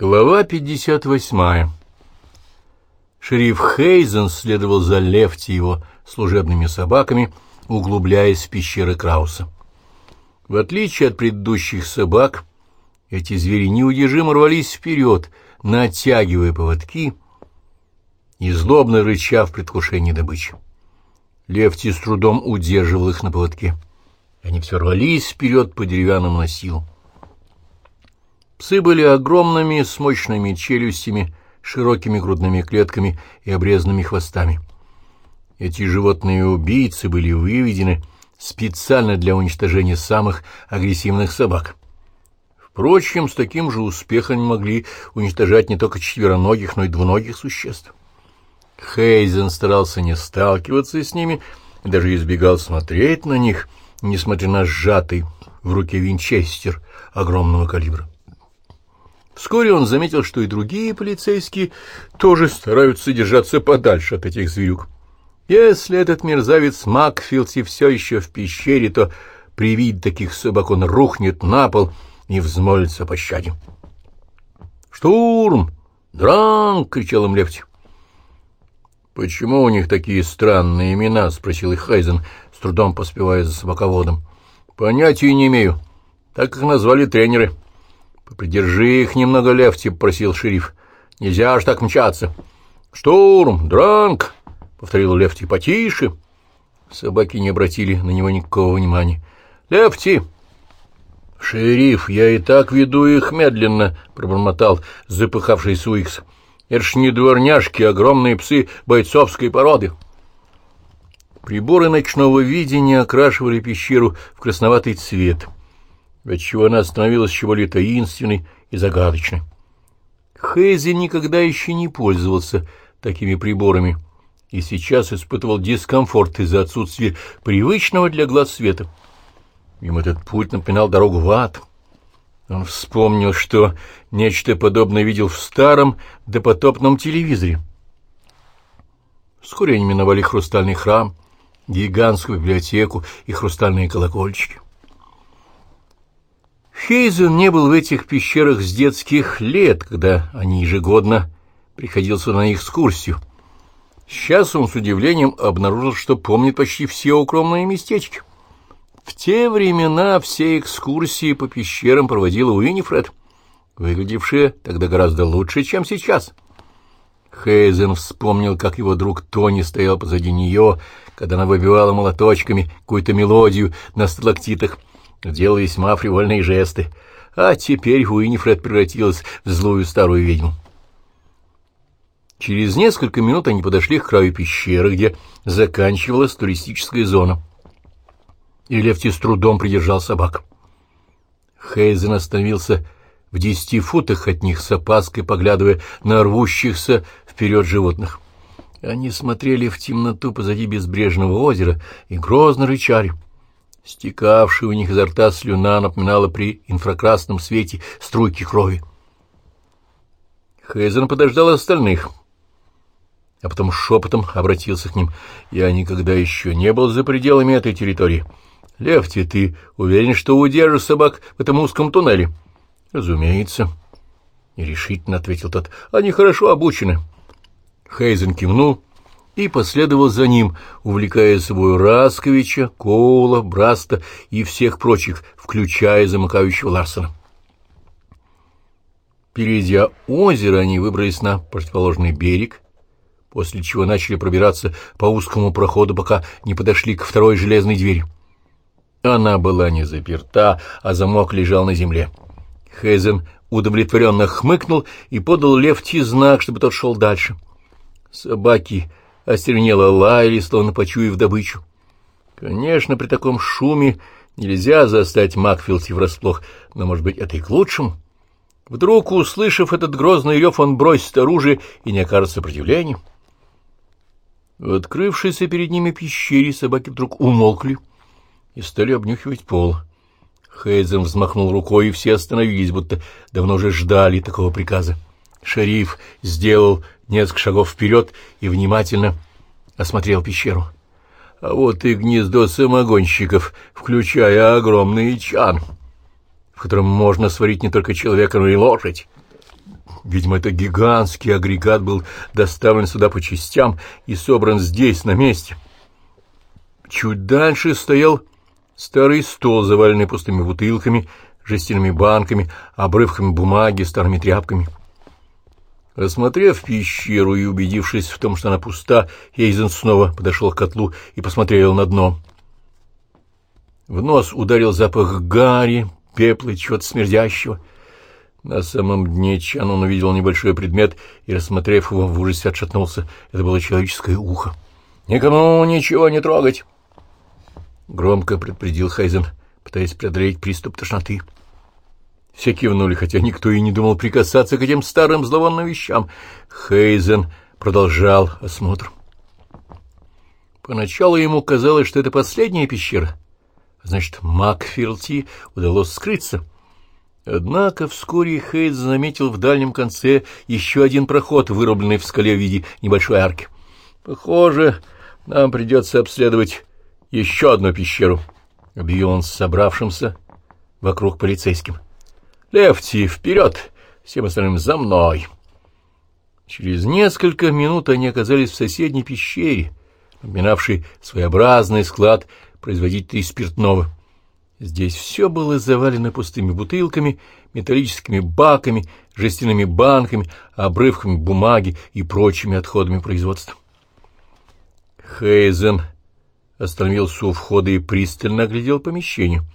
Глава 58. Шериф Хейзен следовал за Лефти его служебными собаками, углубляясь в пещеры Крауса. В отличие от предыдущих собак, эти звери неудержимо рвались вперед, натягивая поводки и злобно рыча в предвкушении добычи. Лефти с трудом удерживал их на поводке. Они все рвались вперед по деревянному носилу. Псы были огромными, с мощными челюстями, широкими грудными клетками и обрезанными хвостами. Эти животные-убийцы были выведены специально для уничтожения самых агрессивных собак. Впрочем, с таким же успехом могли уничтожать не только четвероногих, но и двуногих существ. Хейзен старался не сталкиваться с ними даже избегал смотреть на них, несмотря на сжатый в руке винчестер огромного калибра. Вскоре он заметил, что и другие полицейские тоже стараются держаться подальше от этих зверюк. Если этот мерзавец Макфилти все еще в пещере, то при виде таких собак он рухнет на пол и взмолится пощаде. «Штурм! Дранг!» — кричал им Лефти. «Почему у них такие странные имена?» — спросил их Хайзен, с трудом поспевая за собаководом. «Понятия не имею. Так их назвали тренеры». «Придержи их немного, Лефти», — просил шериф. «Нельзя ж так мчаться». «Штурм! Дранг!» — повторил Лефти. «Потише!» Собаки не обратили на него никакого внимания. «Лефти!» «Шериф, я и так веду их медленно», — пробормотал запыхавшийся Уикс. «Это ж не дворняжки, а огромные псы бойцовской породы». Приборы ночного видения окрашивали пещеру в красноватый цвет — отчего она становилась еще более таинственной и загадочной. Хейзи никогда еще не пользовался такими приборами и сейчас испытывал дискомфорт из-за отсутствия привычного для глаз света. Им этот путь напоминал дорогу в ад. Он вспомнил, что нечто подобное видел в старом допотопном телевизоре. Вскоре они миновали хрустальный храм, гигантскую библиотеку и хрустальные колокольчики. Хейзен не был в этих пещерах с детских лет, когда они ежегодно приходил сюда на экскурсию. Сейчас он с удивлением обнаружил, что помнит почти все укромные местечки. В те времена все экскурсии по пещерам проводила Уинифред, выглядевшая тогда гораздо лучше, чем сейчас. Хейзен вспомнил, как его друг Тони стоял позади нее, когда она выбивала молоточками какую-то мелодию на сталактитах — делал весьма фривольные жесты, а теперь Уинифред превратилась в злую старую ведьму. Через несколько минут они подошли к краю пещеры, где заканчивалась туристическая зона. И Лефти с трудом придержал собак. Хейзен остановился в десяти футах от них с опаской, поглядывая на рвущихся вперед животных. Они смотрели в темноту позади безбрежного озера и грозно рычали. Стекавшая у них изо рта слюна напоминала при инфракрасном свете струйки крови. Хейзен подождал остальных, а потом шепотом обратился к ним. «Я никогда еще не был за пределами этой территории. Лефти, ты уверен, что удержишь собак в этом узком туннеле?» «Разумеется», — нерешительно ответил тот. «Они хорошо обучены». Хейзен кивнул и последовал за ним, увлекая с собой Расковича, Коула, Браста и всех прочих, включая замыкающего Ларсона. Перейдя озеро, они выбрались на противоположный берег, после чего начали пробираться по узкому проходу, пока не подошли к второй железной двери. Она была не заперта, а замок лежал на земле. Хейзен удовлетворенно хмыкнул и подал Лефти знак, чтобы тот шел дальше. Собаки остернело лаяли, словно почуяв добычу. Конечно, при таком шуме нельзя застать Макфилти врасплох, но, может быть, это и к лучшему. Вдруг, услышав этот грозный рев, он бросит оружие и не окажет сопротивления. В открывшейся перед ними пещере собаки вдруг умолкли и стали обнюхивать пол. Хейзен взмахнул рукой, и все остановились, будто давно уже ждали такого приказа. Шериф сделал несколько шагов вперед и внимательно осмотрел пещеру. А вот и гнездо самогонщиков, включая огромный чан, в котором можно сварить не только человека, но и лошадь. Видимо, это гигантский агрегат был доставлен сюда по частям и собран здесь, на месте. Чуть дальше стоял старый стол, заваленный пустыми бутылками, жестяными банками, обрывками бумаги, старыми тряпками. Осмотрев пещеру и убедившись в том, что она пуста, Хейзен снова подошел к котлу и посмотрел на дно. В нос ударил запах гари, пепла чего-то смердящего. На самом дне чан он увидел небольшой предмет и, рассмотрев его, в ужасе отшатнулся. Это было человеческое ухо. «Никому ничего не трогать!» Громко предупредил Хайзен, пытаясь преодолеть приступ тошноты. Все кивнули, хотя никто и не думал прикасаться к этим старым зловонным вещам. Хейзен продолжал осмотр. Поначалу ему казалось, что это последняя пещера. Значит, Макфилти удалось скрыться. Однако вскоре Хейз заметил в дальнем конце еще один проход, вырубленный в скале в виде небольшой арки. «Похоже, нам придется обследовать еще одну пещеру», — объявил он собравшимся вокруг полицейским. «Лефти, вперед! Всем остальным за мной!» Через несколько минут они оказались в соседней пещере, напоминавшей своеобразный склад производителей спиртного. Здесь все было завалено пустыми бутылками, металлическими баками, жестяными банками, обрывками бумаги и прочими отходами производства. Хейзен остановился у входа и пристально оглядел помещение —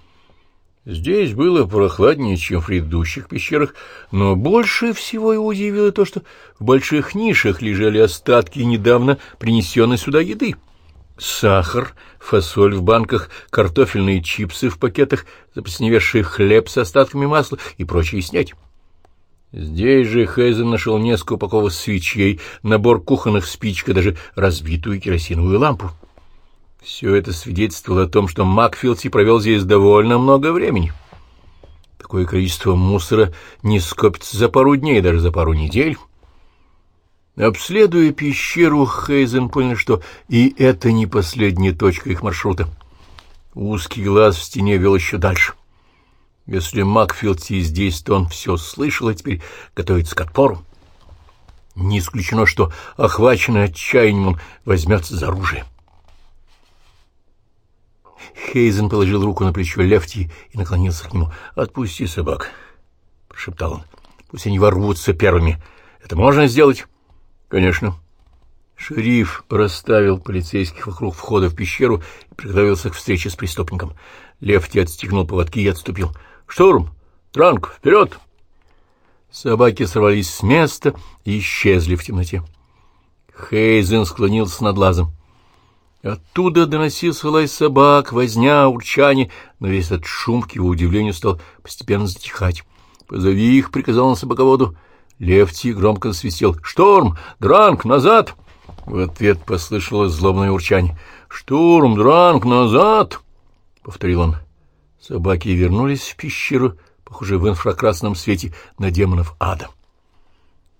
Здесь было прохладнее, чем в предыдущих пещерах, но больше всего его удивило то, что в больших нишах лежали остатки недавно принесенной сюда еды. Сахар, фасоль в банках, картофельные чипсы в пакетах, заплесневевший хлеб с остатками масла и прочее снять. Здесь же Хейзен нашел несколько упаковок свечей, набор кухонных спичек и даже разбитую керосиновую лампу. Все это свидетельствовало о том, что Макфилти провел здесь довольно много времени. Такое количество мусора не скопится за пару дней, даже за пару недель. Обследуя пещеру, Хейзен понял, что и это не последняя точка их маршрута. Узкий глаз в стене вел еще дальше. Если Макфилти здесь, то он все слышал и теперь готовится к отпору. Не исключено, что, охваченный отчаянием, он возьмется за оружие. Хейзен положил руку на плечо Лефти и наклонился к нему. «Отпусти собак», — прошептал он. «Пусть они ворвутся первыми. Это можно сделать?» «Конечно». Шериф расставил полицейских вокруг входа в пещеру и приготовился к встрече с преступником. Лефти отстегнул поводки и отступил. «Штурм! Транк! Вперед!» Собаки сорвались с места и исчезли в темноте. Хейзен склонился над лазом. Оттуда доносился лай собак, возня, урчание, но весь этот шум, к его удивлению, стал постепенно затихать. «Позови их», — приказал он собаководу. Левти громко засвистел. «Шторм! Дранг! Назад!» В ответ послышалось злобное урчание. «Штурм! Дранг! Назад!» — повторил он. Собаки вернулись в пещеру, похоже, в инфракрасном свете на демонов ада.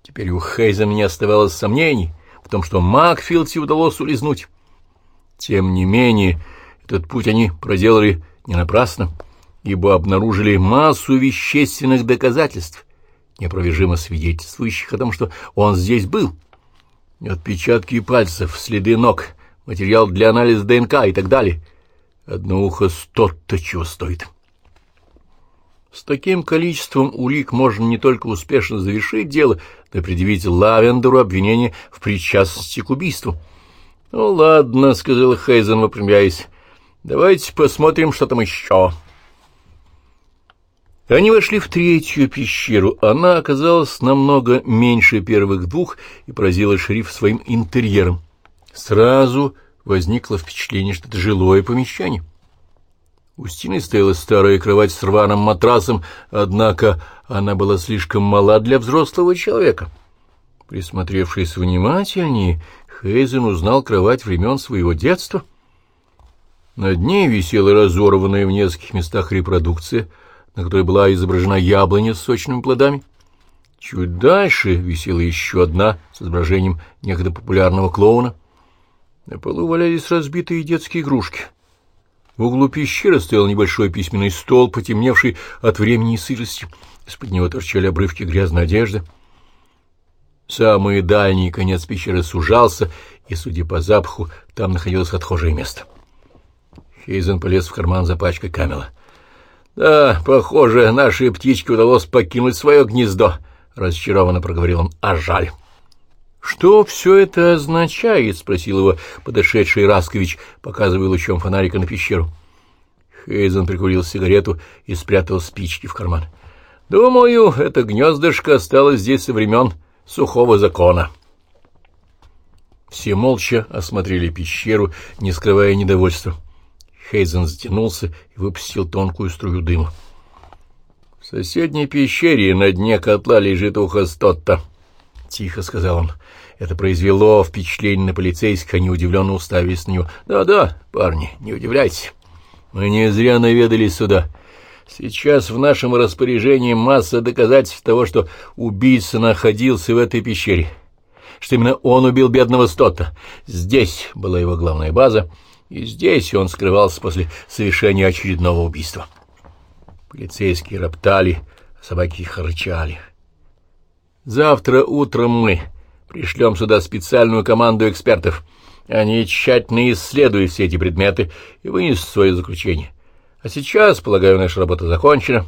Теперь у Хейза не оставалось сомнений в том, что Макфилдси удалось улизнуть. Тем не менее, этот путь они проделали не напрасно, ибо обнаружили массу вещественных доказательств, неопровержимо свидетельствующих о том, что он здесь был. Отпечатки пальцев, следы ног, материал для анализа ДНК и так далее. Одно ухо сто-то чего стоит. С таким количеством улик можно не только успешно завершить дело, но и предъявить Лавендеру обвинение в причастности к убийству. «Ну ладно», — сказал Хейзен, выпрямляясь. «Давайте посмотрим, что там еще». Они вошли в третью пещеру. Она оказалась намного меньше первых двух и поразила шериф своим интерьером. Сразу возникло впечатление, что это жилое помещение. У стены стояла старая кровать с рваным матрасом, однако она была слишком мала для взрослого человека. Присмотревшись внимательнее, Хейзен узнал кровать времен своего детства. Над ней висела разорванная в нескольких местах репродукция, на которой была изображена яблоня с сочными плодами. Чуть дальше висела еще одна с изображением некогда популярного клоуна. На полу валялись разбитые детские игрушки. В углу пещеры стоял небольшой письменный стол, потемневший от времени и сырости. Из-под него торчали обрывки грязной одежды. Самый дальний конец пещеры сужался, и, судя по запаху, там находилось отхожее место. Хейзен полез в карман за пачкой камела. — Да, похоже, нашей птичке удалось покинуть свое гнездо, — разочарованно проговорил он. — А жаль. — Что все это означает? — спросил его подошедший Раскович, показывая лучом фонарика на пещеру. Хейзен прикурил сигарету и спрятал спички в карман. — Думаю, это гнездышко осталось здесь со времен сухого закона. Все молча осмотрели пещеру, не скрывая недовольства. Хейзен затянулся и выпустил тонкую струю дыма. — В соседней пещере на дне котла лежит ухо Стотта, — тихо сказал он. Это произвело впечатление на полицейских, они удивленно уставились на него. «Да, — Да-да, парни, не удивляйтесь. Мы не зря наведались сюда. Сейчас в нашем распоряжении масса доказательств того, что убийца находился в этой пещере, что именно он убил бедного Стотта. Здесь была его главная база — и здесь он скрывался после совершения очередного убийства. Полицейские роптали, а собаки харчали. Завтра утром мы пришлем сюда специальную команду экспертов. Они тщательно исследуют все эти предметы и вынесут свое заключение. А сейчас, полагаю, наша работа закончена.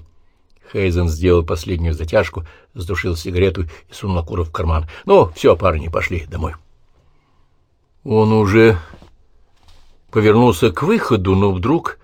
Хейзен сделал последнюю затяжку, сдушил сигарету и сунул окурок в карман. Ну, все, парни, пошли домой. Он уже повернулся к выходу, но вдруг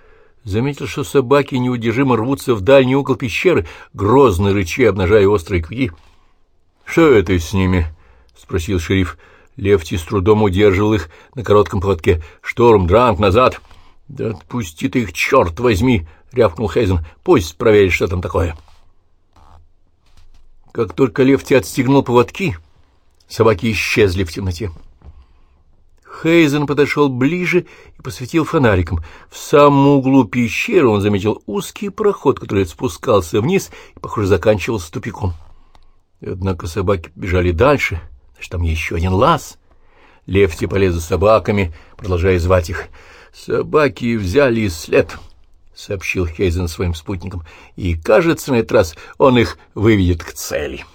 заметил, что собаки неудержимо рвутся в дальний угол пещеры, грозно рыча, обнажая острые клыки. — Что это с ними? — спросил шериф. Левти с трудом удерживал их на коротком поводке. — Шторм, дранг, назад! — Да отпусти ты их, черт возьми! — рявкнул Хейзен. — Пусть проверит, что там такое. Как только Левти отстегнул поводки, собаки исчезли в темноте. Хейзен подошел ближе и посветил фонариком. В самом углу пещеры он заметил узкий проход, который спускался вниз и, похоже, заканчивался тупиком. Однако собаки бежали дальше, значит, там еще один лаз. Лефти полез за собаками, продолжая звать их. «Собаки взяли след», — сообщил Хейзен своим спутникам, — «и, кажется, на этот раз он их выведет к цели».